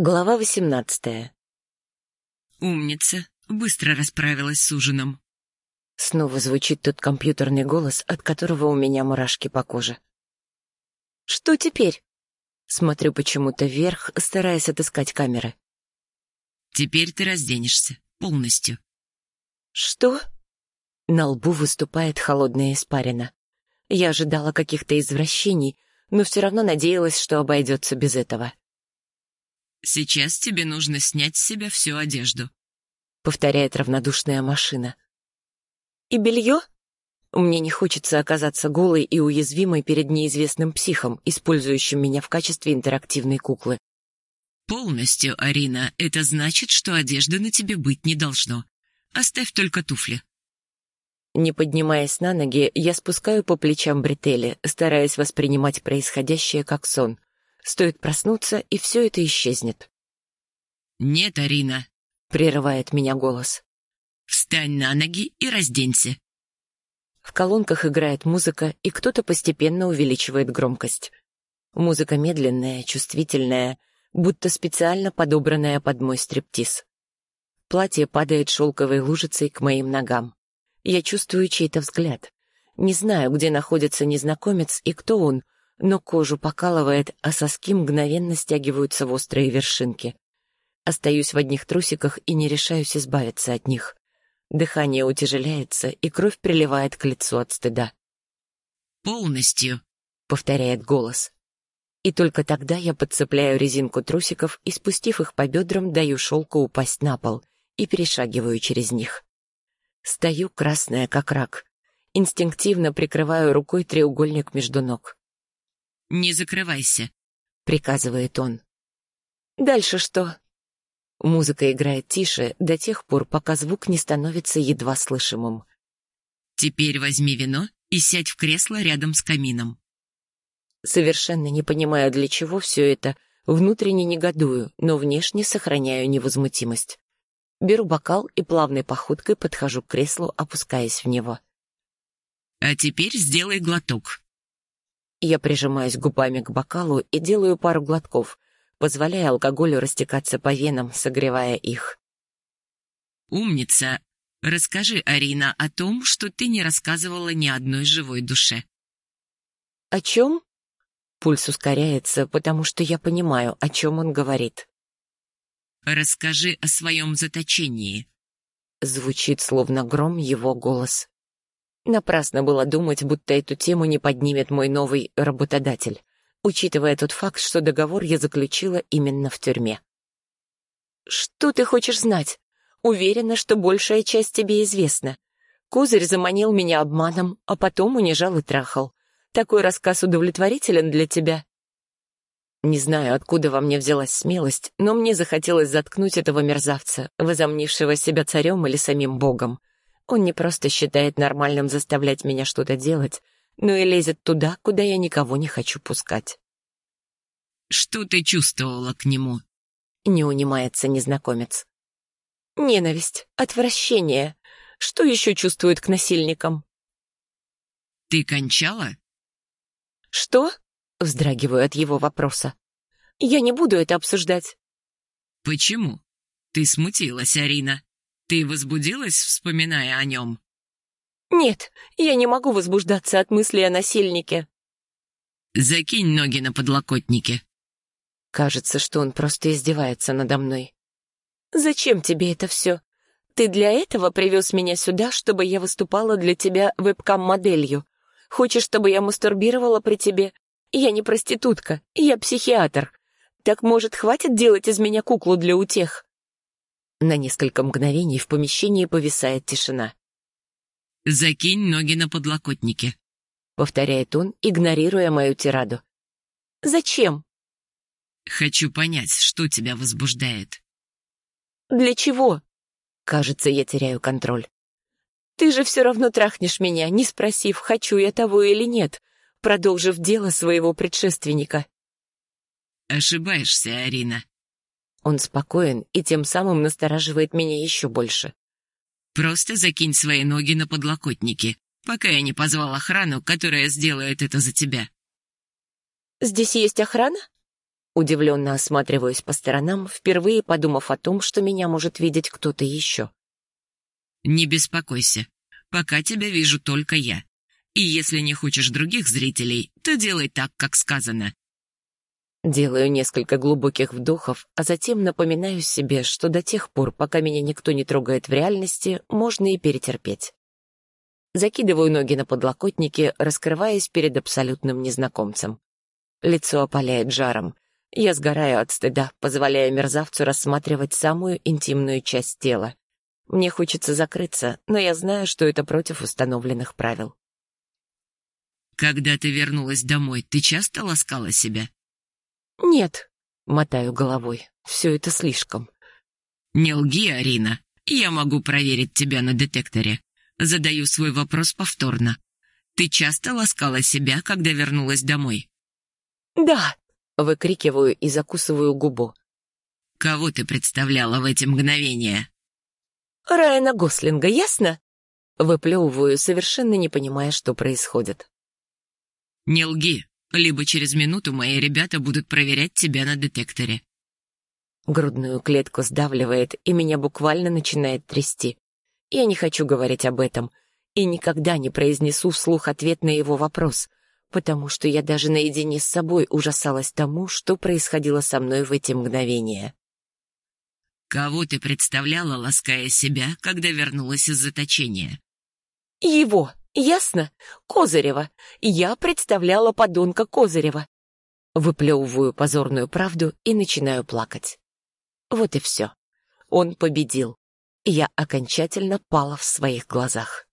Глава восемнадцатая. «Умница. Быстро расправилась с ужином». Снова звучит тот компьютерный голос, от которого у меня мурашки по коже. «Что теперь?» Смотрю почему-то вверх, стараясь отыскать камеры. «Теперь ты разденешься. Полностью». «Что?» На лбу выступает холодная испарина. Я ожидала каких-то извращений, но все равно надеялась, что обойдется без этого. «Сейчас тебе нужно снять с себя всю одежду», — повторяет равнодушная машина. «И белье?» Мне не хочется оказаться голой и уязвимой перед неизвестным психом, использующим меня в качестве интерактивной куклы. «Полностью, Арина, это значит, что одежды на тебе быть не должно. Оставь только туфли». Не поднимаясь на ноги, я спускаю по плечам бретели, стараясь воспринимать происходящее как сон. Стоит проснуться, и все это исчезнет. «Нет, Арина», — прерывает меня голос. «Встань на ноги и разденься». В колонках играет музыка, и кто-то постепенно увеличивает громкость. Музыка медленная, чувствительная, будто специально подобранная под мой стриптиз. Платье падает шелковой лужицей к моим ногам. Я чувствую чей-то взгляд. Не знаю, где находится незнакомец и кто он, но кожу покалывает, а соски мгновенно стягиваются в острые вершинки. Остаюсь в одних трусиках и не решаюсь избавиться от них. Дыхание утяжеляется, и кровь приливает к лицу от стыда. «Полностью», — повторяет голос. И только тогда я подцепляю резинку трусиков и, спустив их по бедрам, даю шелку упасть на пол и перешагиваю через них. Стою, красная, как рак. Инстинктивно прикрываю рукой треугольник между ног. «Не закрывайся», — приказывает он. «Дальше что?» Музыка играет тише до тех пор, пока звук не становится едва слышимым. «Теперь возьми вино и сядь в кресло рядом с камином». Совершенно не понимаю, для чего все это, внутренне негодую, но внешне сохраняю невозмутимость. Беру бокал и плавной походкой подхожу к креслу, опускаясь в него. «А теперь сделай глоток», я прижимаюсь губами к бокалу и делаю пару глотков, позволяя алкоголю растекаться по венам, согревая их. «Умница! Расскажи, Арина, о том, что ты не рассказывала ни одной живой душе». «О чем?» Пульс ускоряется, потому что я понимаю, о чем он говорит. «Расскажи о своем заточении». Звучит словно гром его голос. Напрасно было думать, будто эту тему не поднимет мой новый работодатель, учитывая тот факт, что договор я заключила именно в тюрьме. «Что ты хочешь знать? Уверена, что большая часть тебе известна. Козырь заманил меня обманом, а потом унижал и трахал. Такой рассказ удовлетворителен для тебя?» Не знаю, откуда во мне взялась смелость, но мне захотелось заткнуть этого мерзавца, возомнившего себя царем или самим богом. Он не просто считает нормальным заставлять меня что-то делать, но и лезет туда, куда я никого не хочу пускать. «Что ты чувствовала к нему?» Не унимается незнакомец. «Ненависть, отвращение. Что еще чувствует к насильникам?» «Ты кончала?» «Что?» — вздрагиваю от его вопроса. «Я не буду это обсуждать». «Почему? Ты смутилась, Арина. Ты возбудилась, вспоминая о нем? Нет, я не могу возбуждаться от мысли о насильнике. Закинь ноги на подлокотники. Кажется, что он просто издевается надо мной. Зачем тебе это все? Ты для этого привез меня сюда, чтобы я выступала для тебя вебкам-моделью. Хочешь, чтобы я мастурбировала при тебе? Я не проститутка, я психиатр. Так, может, хватит делать из меня куклу для утех? На несколько мгновений в помещении повисает тишина. «Закинь ноги на подлокотники», — повторяет он, игнорируя мою тираду. «Зачем?» «Хочу понять, что тебя возбуждает». «Для чего?» Кажется, я теряю контроль. «Ты же все равно трахнешь меня, не спросив, хочу я того или нет, продолжив дело своего предшественника». «Ошибаешься, Арина. Он спокоен и тем самым настораживает меня еще больше. «Просто закинь свои ноги на подлокотники, пока я не позвал охрану, которая сделает это за тебя». «Здесь есть охрана?» Удивленно осматриваюсь по сторонам, впервые подумав о том, что меня может видеть кто-то еще. «Не беспокойся. Пока тебя вижу только я. И если не хочешь других зрителей, то делай так, как сказано». Делаю несколько глубоких вдохов, а затем напоминаю себе, что до тех пор, пока меня никто не трогает в реальности, можно и перетерпеть. Закидываю ноги на подлокотники, раскрываясь перед абсолютным незнакомцем. Лицо опаляет жаром. Я сгораю от стыда, позволяя мерзавцу рассматривать самую интимную часть тела. Мне хочется закрыться, но я знаю, что это против установленных правил. «Когда ты вернулась домой, ты часто ласкала себя?» «Нет», — мотаю головой, — «все это слишком». «Не лги, Арина. Я могу проверить тебя на детекторе. Задаю свой вопрос повторно. Ты часто ласкала себя, когда вернулась домой?» «Да», Выкрикиваю и закусываю губу. «Кого ты представляла в эти мгновения?» «Райана Гослинга, ясно?» Выплевываю, совершенно не понимая, что происходит. «Не лги, либо через минуту мои ребята будут проверять тебя на детекторе». Грудную клетку сдавливает, и меня буквально начинает трясти. Я не хочу говорить об этом, и никогда не произнесу вслух ответ на его вопрос, потому что я даже наедине с собой ужасалась тому, что происходило со мной в эти мгновения. «Кого ты представляла, лаская себя, когда вернулась из заточения?» «Его, ясно? Козырева. Я представляла подонка Козырева». Выплевываю позорную правду и начинаю плакать. Вот и все. Он победил. Я окончательно пала в своих глазах.